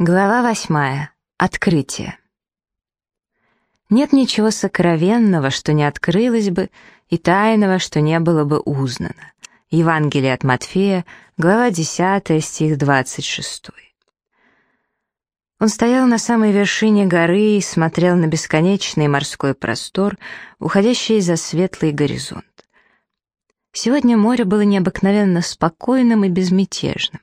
Глава восьмая. Открытие. Нет ничего сокровенного, что не открылось бы, и тайного, что не было бы узнано. Евангелие от Матфея, глава 10, стих 26. Он стоял на самой вершине горы и смотрел на бесконечный морской простор, уходящий за светлый горизонт. Сегодня море было необыкновенно спокойным и безмятежным.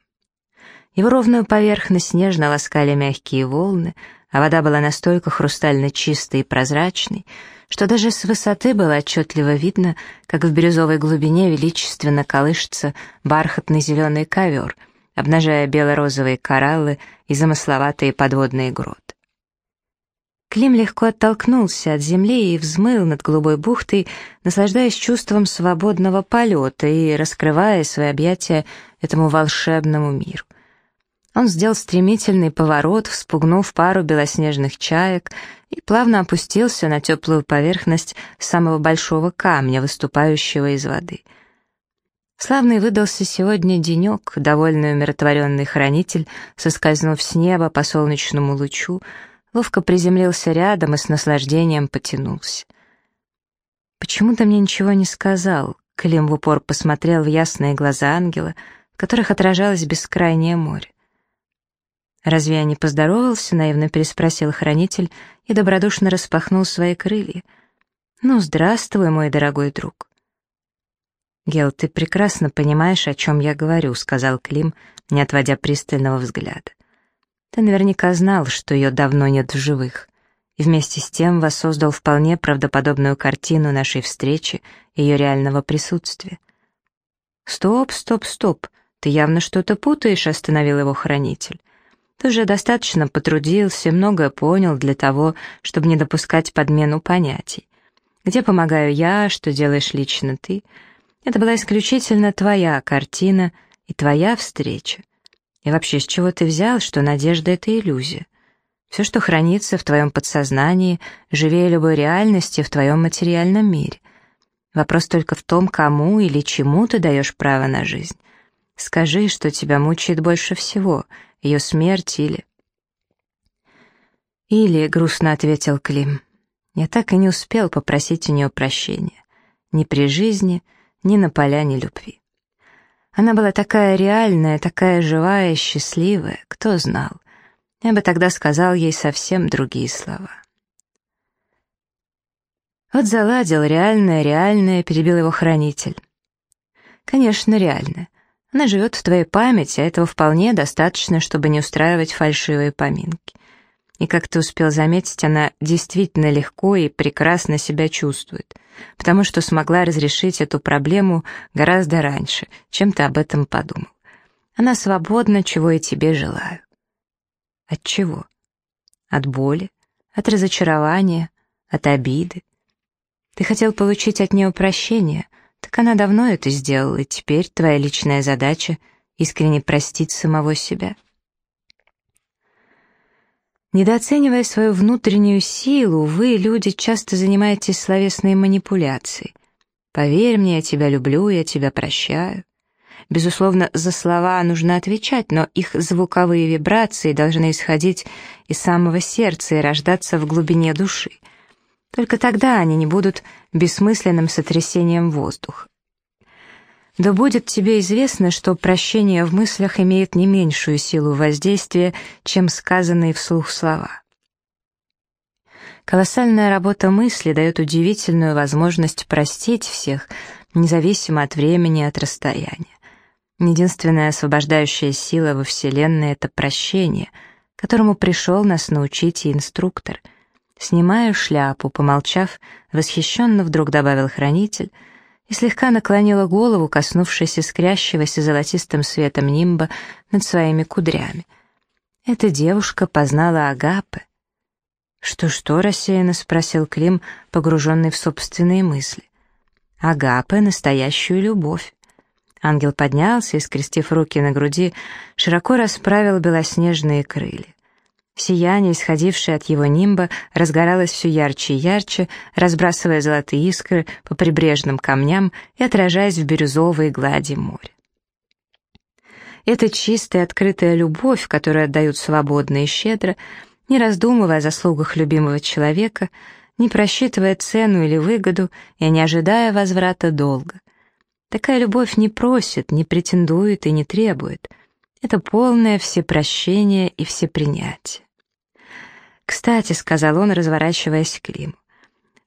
Его ровную поверхность нежно ласкали мягкие волны, а вода была настолько хрустально чистой и прозрачной, что даже с высоты было отчетливо видно, как в бирюзовой глубине величественно колышется бархатный зеленый ковер, обнажая бело-розовые кораллы и замысловатые подводные гроты. Клим легко оттолкнулся от земли и взмыл над голубой бухтой, наслаждаясь чувством свободного полета и раскрывая свои объятия этому волшебному миру. Он сделал стремительный поворот, вспугнув пару белоснежных чаек и плавно опустился на теплую поверхность самого большого камня, выступающего из воды. Славный выдался сегодня денек, довольный умиротворенный хранитель, соскользнув с неба по солнечному лучу, ловко приземлился рядом и с наслаждением потянулся. «Почему ты мне ничего не сказал?» Клим в упор посмотрел в ясные глаза ангела, в которых отражалось бескрайнее море. «Разве я не поздоровался?» — наивно переспросил хранитель и добродушно распахнул свои крылья. «Ну, здравствуй, мой дорогой друг». «Гел, ты прекрасно понимаешь, о чем я говорю», — сказал Клим, не отводя пристального взгляда. «Ты наверняка знал, что ее давно нет в живых, и вместе с тем воссоздал вполне правдоподобную картину нашей встречи ее реального присутствия». «Стоп, стоп, стоп, ты явно что-то путаешь», — остановил его хранитель. Ты уже достаточно потрудился, многое понял для того, чтобы не допускать подмену понятий. Где помогаю я, что делаешь лично ты? Это была исключительно твоя картина и твоя встреча. И вообще, с чего ты взял, что надежда — это иллюзия? Все, что хранится в твоем подсознании, живее любой реальности в твоем материальном мире. Вопрос только в том, кому или чему ты даешь право на жизнь. Скажи, что тебя мучает больше всего — ее смерть или... «Или», — грустно ответил Клим, — «я так и не успел попросить у нее прощения. Ни при жизни, ни на поляне любви. Она была такая реальная, такая живая, счастливая, кто знал. Я бы тогда сказал ей совсем другие слова». Вот заладил, реальное, реальное, перебил его хранитель. Конечно, реальное. Она живет в твоей памяти, а этого вполне достаточно, чтобы не устраивать фальшивые поминки. И как ты успел заметить, она действительно легко и прекрасно себя чувствует, потому что смогла разрешить эту проблему гораздо раньше, чем ты об этом подумал. Она свободна, чего и тебе желаю. От чего? От боли, от разочарования, от обиды. Ты хотел получить от нее прощение, так она давно это сделала, и теперь твоя личная задача — искренне простить самого себя. Недооценивая свою внутреннюю силу, вы, люди, часто занимаетесь словесной манипуляцией. Поверь мне, я тебя люблю, я тебя прощаю. Безусловно, за слова нужно отвечать, но их звуковые вибрации должны исходить из самого сердца и рождаться в глубине души. Только тогда они не будут бессмысленным сотрясением воздуха. Да будет тебе известно, что прощение в мыслях имеет не меньшую силу воздействия, чем сказанные вслух слова. Колоссальная работа мысли дает удивительную возможность простить всех, независимо от времени и от расстояния. Единственная освобождающая сила во Вселенной — это прощение, которому пришел нас научить и инструктор — Снимаю шляпу, помолчав, восхищенно вдруг добавил хранитель и слегка наклонила голову, коснувшись искрящегося золотистым светом нимба над своими кудрями. Эта девушка познала Агапы. «Что-что?» — рассеянно спросил Клим, погруженный в собственные мысли. «Агапы — настоящую любовь». Ангел поднялся и, скрестив руки на груди, широко расправил белоснежные крылья. Сияние, исходившее от его нимба, разгоралось все ярче и ярче, разбрасывая золотые искры по прибрежным камням и отражаясь в бирюзовой глади моря. Это чистая, открытая любовь, которую отдают свободно и щедро, не раздумывая о заслугах любимого человека, не просчитывая цену или выгоду и не ожидая возврата долга. Такая любовь не просит, не претендует и не требует. Это полное всепрощение и всепринятие. «Кстати», — сказал он, разворачиваясь к Климу,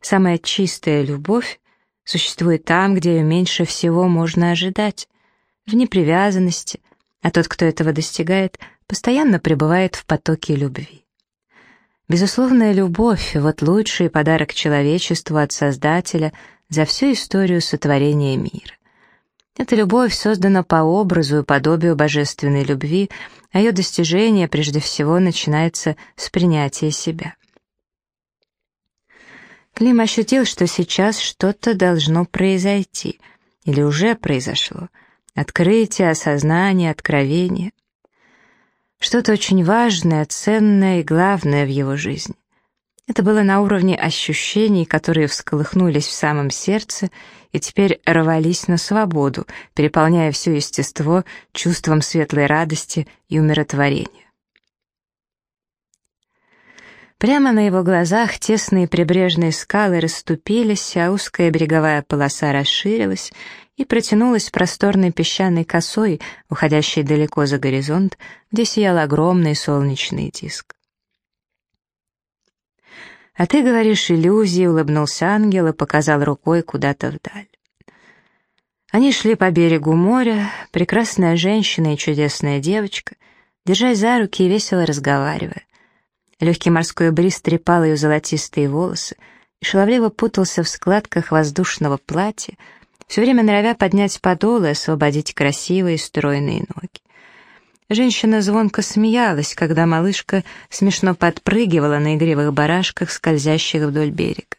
«самая чистая любовь существует там, где ее меньше всего можно ожидать, в непривязанности, а тот, кто этого достигает, постоянно пребывает в потоке любви. Безусловная любовь — вот лучший подарок человечеству от Создателя за всю историю сотворения мира. Эта любовь создана по образу и подобию божественной любви, а ее достижение прежде всего начинается с принятия себя. Клим ощутил, что сейчас что-то должно произойти, или уже произошло. Открытие, осознание, откровение. Что-то очень важное, ценное и главное в его жизни. Это было на уровне ощущений, которые всколыхнулись в самом сердце и теперь рвались на свободу, переполняя все естество чувством светлой радости и умиротворения. Прямо на его глазах тесные прибрежные скалы расступились, а узкая береговая полоса расширилась и протянулась просторной песчаной косой, уходящей далеко за горизонт, где сиял огромный солнечный диск. «А ты говоришь иллюзии», — улыбнулся ангел и показал рукой куда-то вдаль. Они шли по берегу моря, прекрасная женщина и чудесная девочка, держась за руки и весело разговаривая. Легкий морской бриз трепал ее золотистые волосы и шаловливо путался в складках воздушного платья, все время норовя поднять подол и освободить красивые стройные ноги. Женщина звонко смеялась, когда малышка смешно подпрыгивала на игривых барашках, скользящих вдоль берега.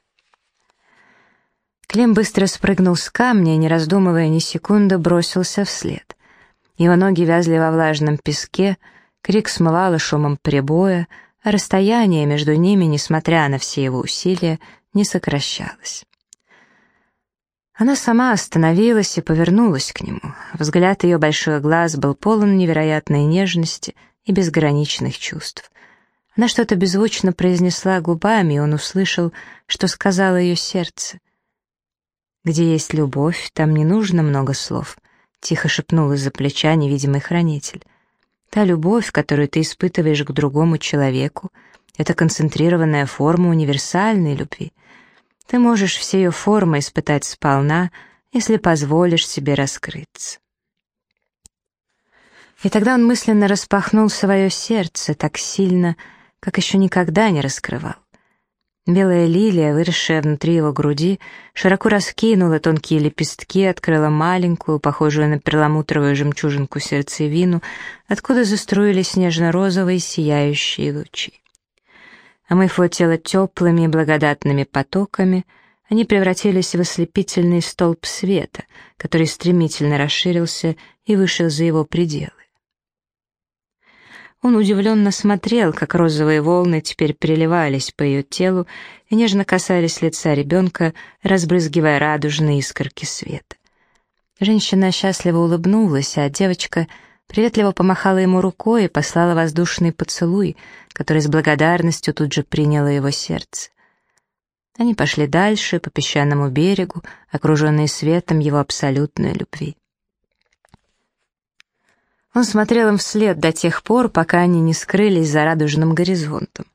Клим быстро спрыгнул с камня и, не раздумывая ни секунды, бросился вслед. Его ноги вязли во влажном песке, крик смывало шумом прибоя, а расстояние между ними, несмотря на все его усилия, не сокращалось. Она сама остановилась и повернулась к нему. Взгляд ее больших глаз был полон невероятной нежности и безграничных чувств. Она что-то беззвучно произнесла губами, и он услышал, что сказала ее сердце. «Где есть любовь, там не нужно много слов», — тихо шепнул из-за плеча невидимый хранитель. Та любовь, которую ты испытываешь к другому человеку, это концентрированная форма универсальной любви. Ты можешь все ее формы испытать сполна, если позволишь себе раскрыться. И тогда он мысленно распахнул свое сердце так сильно, как еще никогда не раскрывал. Белая лилия, выросшая внутри его груди, широко раскинула тонкие лепестки, открыла маленькую, похожую на перламутровую жемчужинку сердцевину, откуда заструились нежно-розовые сияющие лучи. Омыв его тело теплыми благодатными потоками, они превратились в ослепительный столб света, который стремительно расширился и вышел за его пределы. Он удивленно смотрел, как розовые волны теперь переливались по ее телу и нежно касались лица ребенка, разбрызгивая радужные искорки света. Женщина счастливо улыбнулась, а девочка приветливо помахала ему рукой и послала воздушный поцелуй, который с благодарностью тут же приняло его сердце. Они пошли дальше, по песчаному берегу, окруженные светом его абсолютной любви. Он смотрел им вслед до тех пор, пока они не скрылись за радужным горизонтом.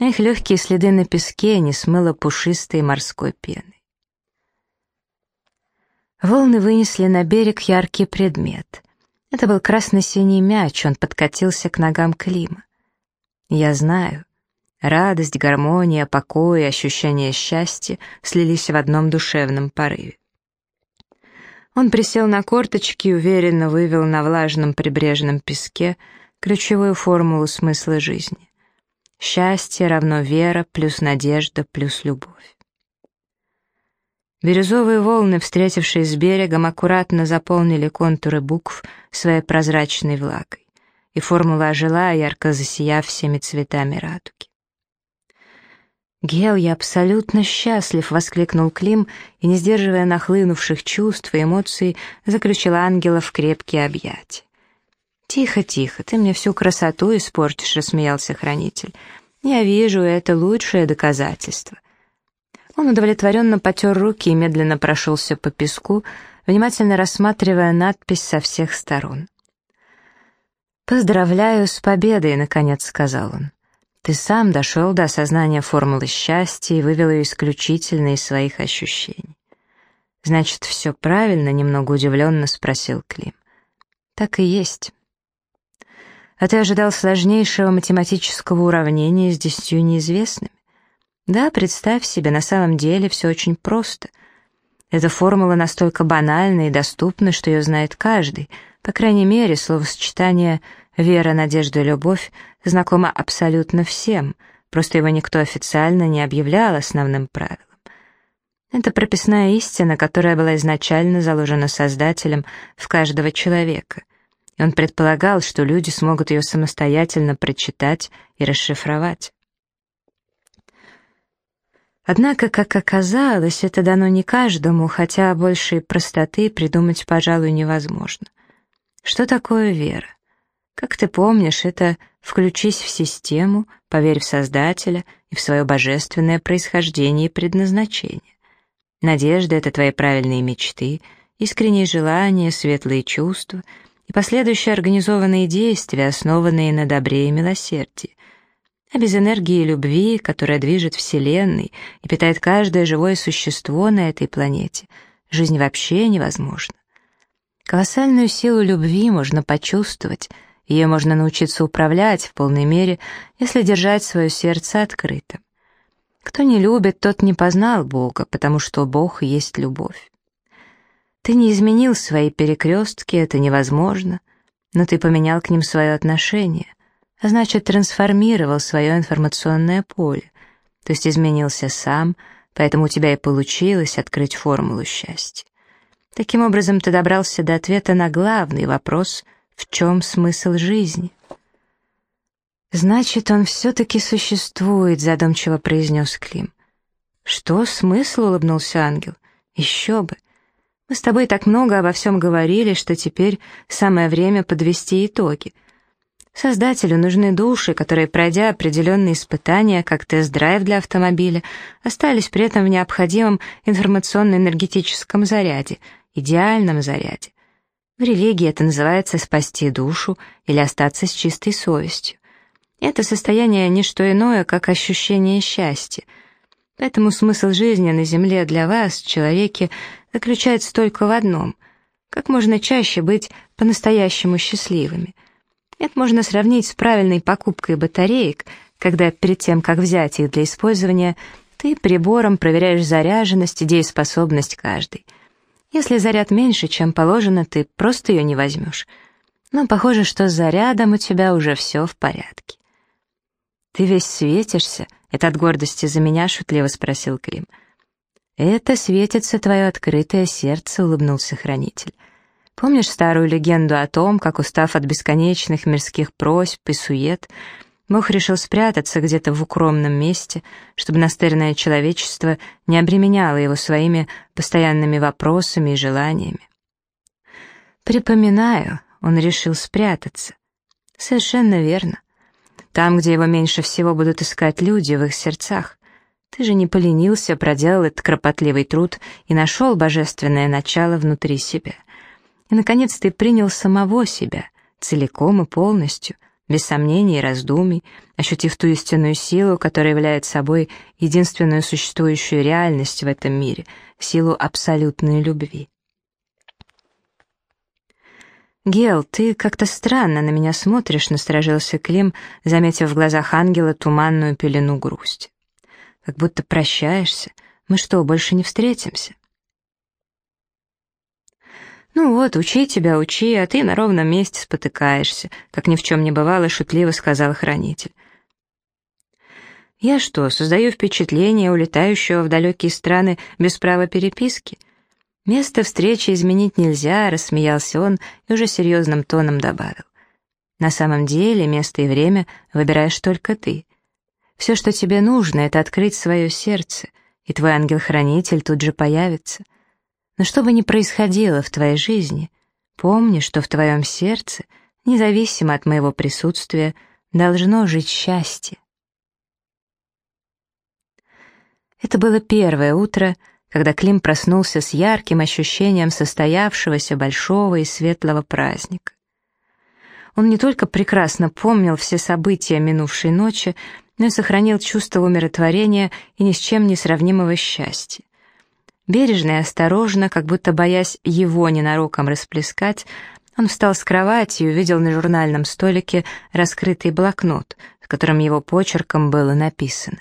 На их легкие следы на песке не смыло пушистой морской пены. Волны вынесли на берег яркий предмет. Это был красно-синий мяч, он подкатился к ногам Клима. Я знаю. Радость, гармония, покой и ощущение счастья слились в одном душевном порыве. Он присел на корточки и уверенно вывел на влажном прибрежном песке ключевую формулу смысла жизни. Счастье равно вера плюс надежда плюс любовь. Бирюзовые волны, встретившись с берегом, аккуратно заполнили контуры букв своей прозрачной влагой, и формула ожила, ярко засияв всеми цветами радуги. «Гел, я абсолютно счастлив!» — воскликнул Клим и, не сдерживая нахлынувших чувств и эмоций, заключил ангела в крепкие объятия. «Тихо, тихо, ты мне всю красоту испортишь», — рассмеялся хранитель. «Я вижу, это лучшее доказательство». Он удовлетворенно потер руки и медленно прошелся по песку, внимательно рассматривая надпись со всех сторон. «Поздравляю с победой», — наконец сказал он. «Ты сам дошел до осознания формулы счастья и вывел ее исключительно из своих ощущений». «Значит, все правильно?» — немного удивленно спросил Клим. «Так и есть». «А ты ожидал сложнейшего математического уравнения с десятью неизвестными?» «Да, представь себе, на самом деле все очень просто. Эта формула настолько банальна и доступна, что ее знает каждый — по крайней мере, словосочетание «вера, надежда, любовь» знакомо абсолютно всем, просто его никто официально не объявлял основным правилом. Это прописная истина, которая была изначально заложена Создателем в каждого человека. И он предполагал, что люди смогут ее самостоятельно прочитать и расшифровать. Однако, как оказалось, это дано не каждому, хотя большей простоты придумать, пожалуй, невозможно. Что такое вера? Как ты помнишь, это «включись в систему, поверь в Создателя и в свое божественное происхождение и предназначение». Надежда — это твои правильные мечты, искренние желания, светлые чувства и последующие организованные действия, основанные на добре и милосердии. А без энергии любви, которая движет Вселенной и питает каждое живое существо на этой планете, жизнь вообще невозможна. Колоссальную силу любви можно почувствовать, ее можно научиться управлять в полной мере, если держать свое сердце открытым. Кто не любит, тот не познал Бога, потому что Бог есть любовь. Ты не изменил свои перекрестки, это невозможно, но ты поменял к ним свое отношение, а значит, трансформировал свое информационное поле, то есть изменился сам, поэтому у тебя и получилось открыть формулу счастья. Таким образом, ты добрался до ответа на главный вопрос «В чем смысл жизни?» «Значит, он все-таки существует», — задумчиво произнес Клим. «Что смысл?» — улыбнулся ангел. «Еще бы. Мы с тобой так много обо всем говорили, что теперь самое время подвести итоги. Создателю нужны души, которые, пройдя определенные испытания, как тест-драйв для автомобиля, остались при этом в необходимом информационно-энергетическом заряде — идеальном заряде. В религии это называется спасти душу или остаться с чистой совестью. Это состояние не что иное, как ощущение счастья. Поэтому смысл жизни на Земле для вас, человеки, заключается только в одном — как можно чаще быть по-настоящему счастливыми. Это можно сравнить с правильной покупкой батареек, когда перед тем, как взять их для использования, ты прибором проверяешь заряженность и дееспособность каждой — если заряд меньше, чем положено, ты просто ее не возьмешь. Но похоже, что с зарядом у тебя уже все в порядке. «Ты весь светишься?» — это от гордости за меня шутливо спросил Клим. «Это светится твое открытое сердце», — улыбнулся хранитель. «Помнишь старую легенду о том, как, устав от бесконечных мирских просьб и сует, Бог решил спрятаться где-то в укромном месте, чтобы настырное человечество не обременяло его своими постоянными вопросами и желаниями. Припоминаю, он решил спрятаться. Совершенно верно. Там, где его меньше всего будут искать люди в их сердцах. Ты же не поленился, проделал этот кропотливый труд и нашел божественное начало внутри себя. И, наконец, ты принял самого себя, целиком и полностью, без сомнений и раздумий, ощутив ту истинную силу, которая является собой единственную существующую реальность в этом мире, силу абсолютной любви. «Гел, ты как-то странно на меня смотришь», — насторожился Клим, заметив в глазах ангела туманную пелену грусти. «Как будто прощаешься. Мы что, больше не встретимся?» «Ну вот, учи тебя, учи, а ты на ровном месте спотыкаешься», как ни в чем не бывало, шутливо сказал хранитель. «Я что, создаю впечатление улетающего в далекие страны без права переписки?» «Место встречи изменить нельзя», — рассмеялся он и уже серьезным тоном добавил. «На самом деле место и время выбираешь только ты. Все, что тебе нужно, это открыть свое сердце, и твой ангел-хранитель тут же появится». Но что бы ни происходило в твоей жизни, помни, что в твоем сердце независимо от моего присутствия, должно жить счастье. Это было первое утро, когда Клим проснулся с ярким ощущением состоявшегося большого и светлого праздника. Он не только прекрасно помнил все события минувшей ночи, но и сохранил чувство умиротворения и ни с чем не сравнимого счастья. Бережно и осторожно, как будто боясь его ненароком расплескать, он встал с кровати и увидел на журнальном столике раскрытый блокнот, в котором его почерком было написано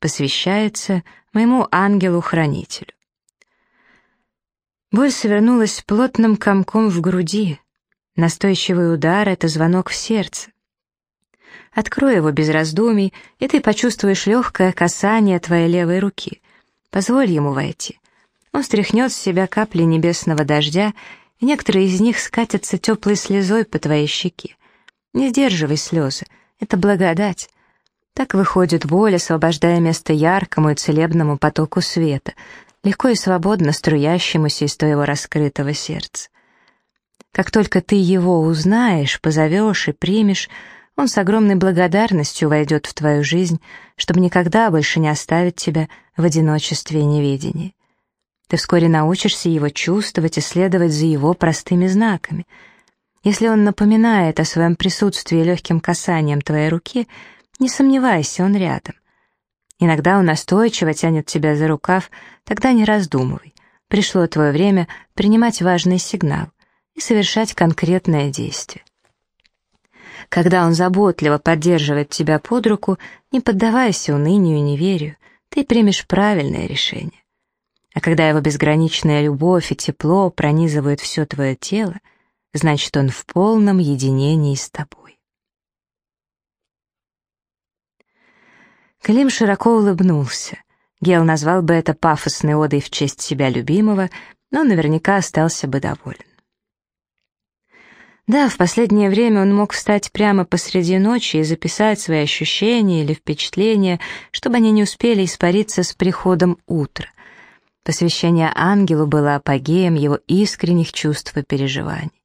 «Посвящается моему ангелу-хранителю». Боль свернулась плотным комком в груди. Настойчивый удар — это звонок в сердце. Открой его без раздумий, и ты почувствуешь легкое касание твоей левой руки. Позволь ему войти. Он стряхнет с себя капли небесного дождя, и некоторые из них скатятся теплой слезой по твоей щеке. Не сдерживай слезы, это благодать. Так выходит боль, освобождая место яркому и целебному потоку света, легко и свободно струящемуся из твоего раскрытого сердца. Как только ты его узнаешь, позовешь и примешь, он с огромной благодарностью войдет в твою жизнь, чтобы никогда больше не оставить тебя в одиночестве и неведении. Ты вскоре научишься его чувствовать и следовать за его простыми знаками. Если он напоминает о своем присутствии легким касанием твоей руки, не сомневайся, он рядом. Иногда он настойчиво тянет тебя за рукав, тогда не раздумывай. Пришло твое время принимать важный сигнал и совершать конкретное действие. Когда он заботливо поддерживает тебя под руку, не поддавайся унынию и неверию, ты примешь правильное решение. А когда его безграничная любовь и тепло пронизывают все твое тело, значит, он в полном единении с тобой. Клим широко улыбнулся. Гел назвал бы это пафосной одой в честь себя любимого, но наверняка остался бы доволен. Да, в последнее время он мог встать прямо посреди ночи и записать свои ощущения или впечатления, чтобы они не успели испариться с приходом утра. Посвящение ангелу было апогеем его искренних чувств и переживаний.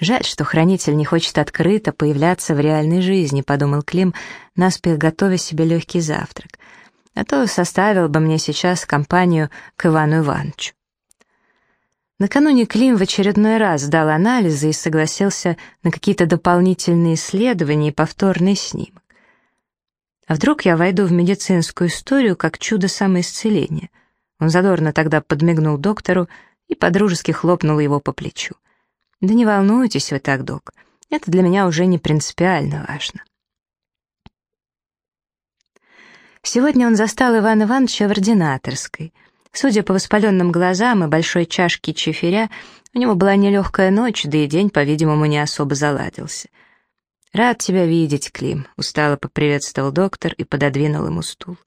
«Жаль, что хранитель не хочет открыто появляться в реальной жизни», — подумал Клим, наспех готовя себе легкий завтрак. «А то составил бы мне сейчас компанию к Ивану Ивановичу». Накануне Клим в очередной раз дал анализы и согласился на какие-то дополнительные исследования и повторный снимок. А вдруг я войду в медицинскую историю как чудо самоисцеления? Он задорно тогда подмигнул доктору и подружески хлопнул его по плечу. «Да не волнуйтесь вы так, док, это для меня уже не принципиально важно». Сегодня он застал Ивана Ивановича в ординаторской — Судя по воспаленным глазам и большой чашке чефиря, у него была нелегкая ночь, да и день, по-видимому, не особо заладился. «Рад тебя видеть, Клим», — устало поприветствовал доктор и пододвинул ему стул.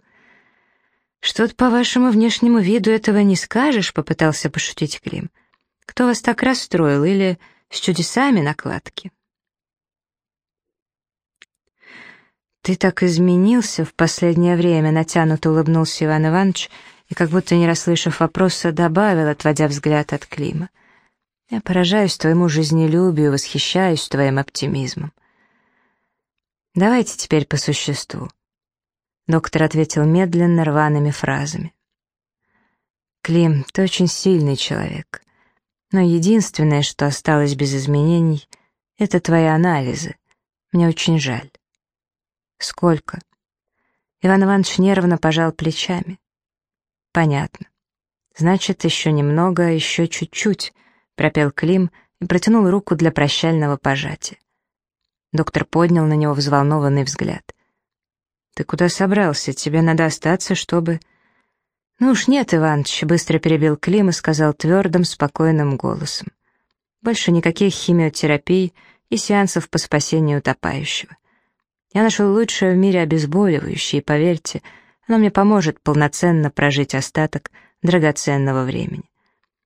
«Что-то по вашему внешнему виду этого не скажешь», — попытался пошутить Клим. «Кто вас так расстроил или с чудесами накладки?» «Ты так изменился в последнее время», — натянуто улыбнулся Иван Иванович, — и, как будто не расслышав вопроса, добавил, отводя взгляд от Клима. «Я поражаюсь твоему жизнелюбию, восхищаюсь твоим оптимизмом». «Давайте теперь по существу». Доктор ответил медленно, рваными фразами. «Клим, ты очень сильный человек, но единственное, что осталось без изменений, это твои анализы. Мне очень жаль». «Сколько?» Иван Иванович нервно пожал плечами. Понятно. Значит, еще немного, еще чуть-чуть, пропел Клим и протянул руку для прощального пожатия. Доктор поднял на него взволнованный взгляд. «Ты куда собрался? Тебе надо остаться, чтобы...» «Ну уж нет, Иваныч», — быстро перебил Клим и сказал твердым, спокойным голосом. «Больше никаких химиотерапий и сеансов по спасению утопающего. Я нашел лучшее в мире обезболивающее, поверьте, — оно мне поможет полноценно прожить остаток драгоценного времени.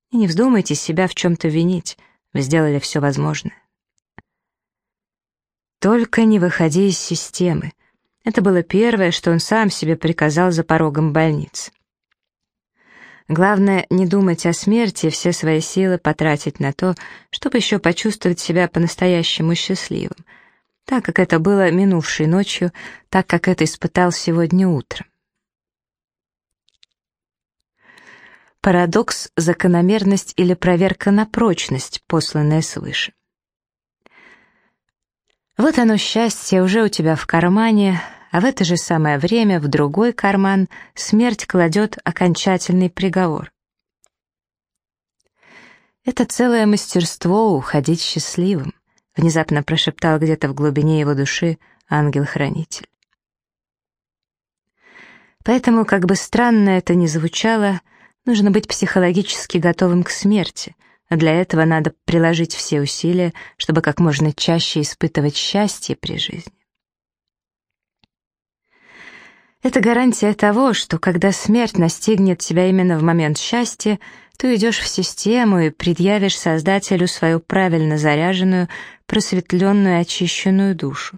И не вздумайте себя в чем-то винить, вы сделали все возможное. Только не выходи из системы. Это было первое, что он сам себе приказал за порогом больницы. Главное, не думать о смерти и все свои силы потратить на то, чтобы еще почувствовать себя по-настоящему счастливым, так как это было минувшей ночью, так как это испытал сегодня утром. Парадокс, закономерность или проверка на прочность, посланная свыше. Вот оно счастье уже у тебя в кармане, а в это же самое время в другой карман смерть кладет окончательный приговор. Это целое мастерство уходить счастливым, внезапно прошептал где-то в глубине его души ангел-хранитель. Поэтому, как бы странно это ни звучало, нужно быть психологически готовым к смерти, а для этого надо приложить все усилия, чтобы как можно чаще испытывать счастье при жизни. Это гарантия того, что когда смерть настигнет тебя именно в момент счастья, ты идешь в систему и предъявишь Создателю свою правильно заряженную, просветленную очищенную душу.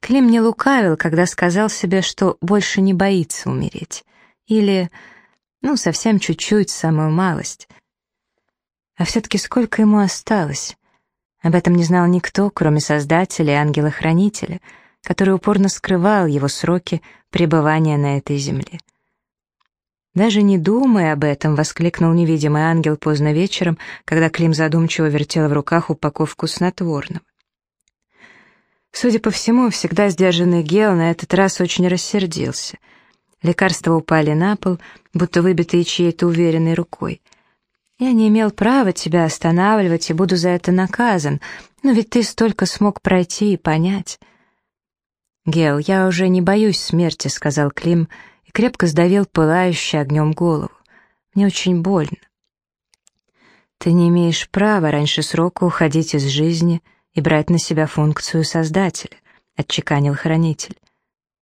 Клим не лукавил, когда сказал себе, что больше не боится умереть. Или, ну, совсем чуть-чуть, самую малость. А все-таки сколько ему осталось? Об этом не знал никто, кроме Создателя и Ангела-Хранителя — который упорно скрывал его сроки пребывания на этой земле. «Даже не думая об этом», — воскликнул невидимый ангел поздно вечером, когда Клим задумчиво вертел в руках упаковку снотворного. Судя по всему, всегда сдержанный Гел на этот раз очень рассердился. Лекарства упали на пол, будто выбитые чьей-то уверенной рукой. «Я не имел права тебя останавливать и буду за это наказан, но ведь ты столько смог пройти и понять». «Гел, я уже не боюсь смерти», — сказал Клим и крепко сдавил пылающий огнем голову. «Мне очень больно». «Ты не имеешь права раньше срока уходить из жизни и брать на себя функцию Создателя», — отчеканил Хранитель.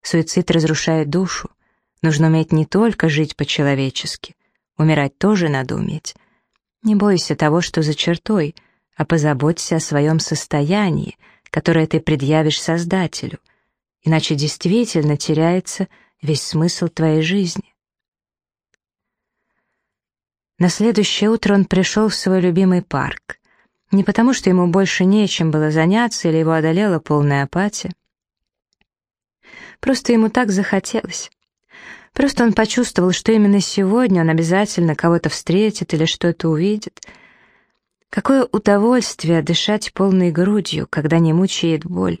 «Суицид разрушает душу. Нужно уметь не только жить по-человечески, умирать тоже надо уметь. Не бойся того, что за чертой, а позаботься о своем состоянии, которое ты предъявишь Создателю, иначе действительно теряется весь смысл твоей жизни. На следующее утро он пришел в свой любимый парк. Не потому, что ему больше нечем было заняться или его одолела полная апатия. Просто ему так захотелось. Просто он почувствовал, что именно сегодня он обязательно кого-то встретит или что-то увидит. Какое удовольствие дышать полной грудью, когда не мучает боль.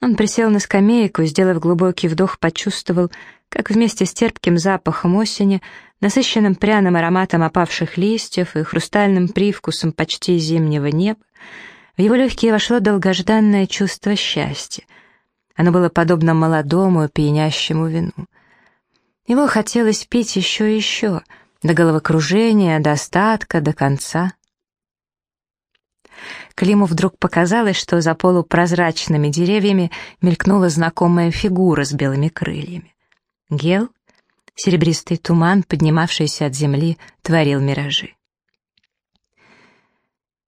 Он присел на скамейку, сделав глубокий вдох, почувствовал, как вместе с терпким запахом осени, насыщенным пряным ароматом опавших листьев и хрустальным привкусом почти зимнего неба, в его легкие вошло долгожданное чувство счастья. Оно было подобно молодому, пьянящему вину. Его хотелось пить еще и еще, до головокружения, до остатка, до конца. Климу вдруг показалось, что за полупрозрачными деревьями мелькнула знакомая фигура с белыми крыльями. Гел, серебристый туман, поднимавшийся от земли, творил миражи.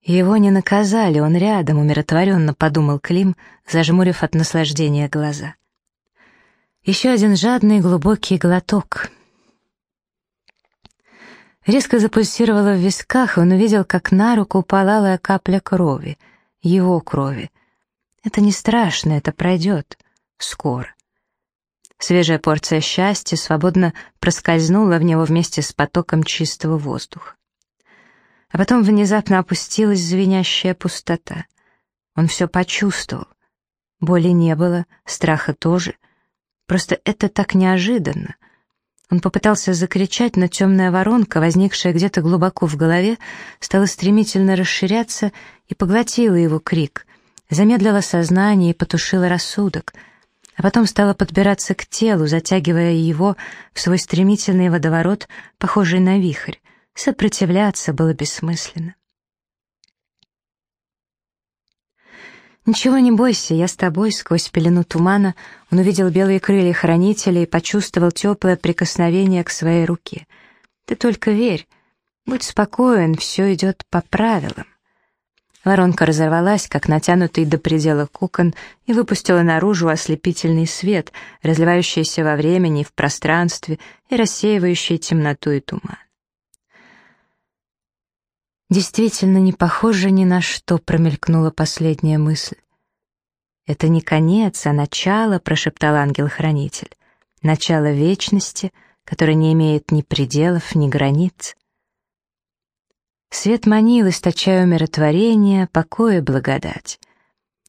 Его не наказали, он рядом, умиротворенно подумал Клим, зажмурив от наслаждения глаза. Еще один жадный глубокий глоток — Резко запульсировало в висках, он увидел, как на руку упала алая капля крови, его крови. Это не страшно, это пройдет. Скоро. Свежая порция счастья свободно проскользнула в него вместе с потоком чистого воздуха. А потом внезапно опустилась звенящая пустота. Он все почувствовал. Боли не было, страха тоже. Просто это так неожиданно — он попытался закричать, но темная воронка, возникшая где-то глубоко в голове, стала стремительно расширяться и поглотила его крик, замедлила сознание и потушила рассудок, а потом стала подбираться к телу, затягивая его в свой стремительный водоворот, похожий на вихрь. Сопротивляться было бессмысленно. «Ничего не бойся, я с тобой», — сквозь пелену тумана он увидел белые крылья хранителя и почувствовал теплое прикосновение к своей руке. «Ты только верь, будь спокоен, все идет по правилам». Воронка разорвалась, как натянутый до предела кокон, и выпустила наружу ослепительный свет, разливающийся во времени, в пространстве и рассеивающий темноту и туман. Действительно не похоже ни на что, промелькнула последняя мысль. «Это не конец, а начало», — прошептал ангел-хранитель. «Начало вечности, которое не имеет ни пределов, ни границ». Свет манил, источая умиротворение, покой и благодать.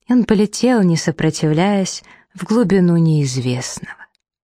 И он полетел, не сопротивляясь, в глубину неизвестного.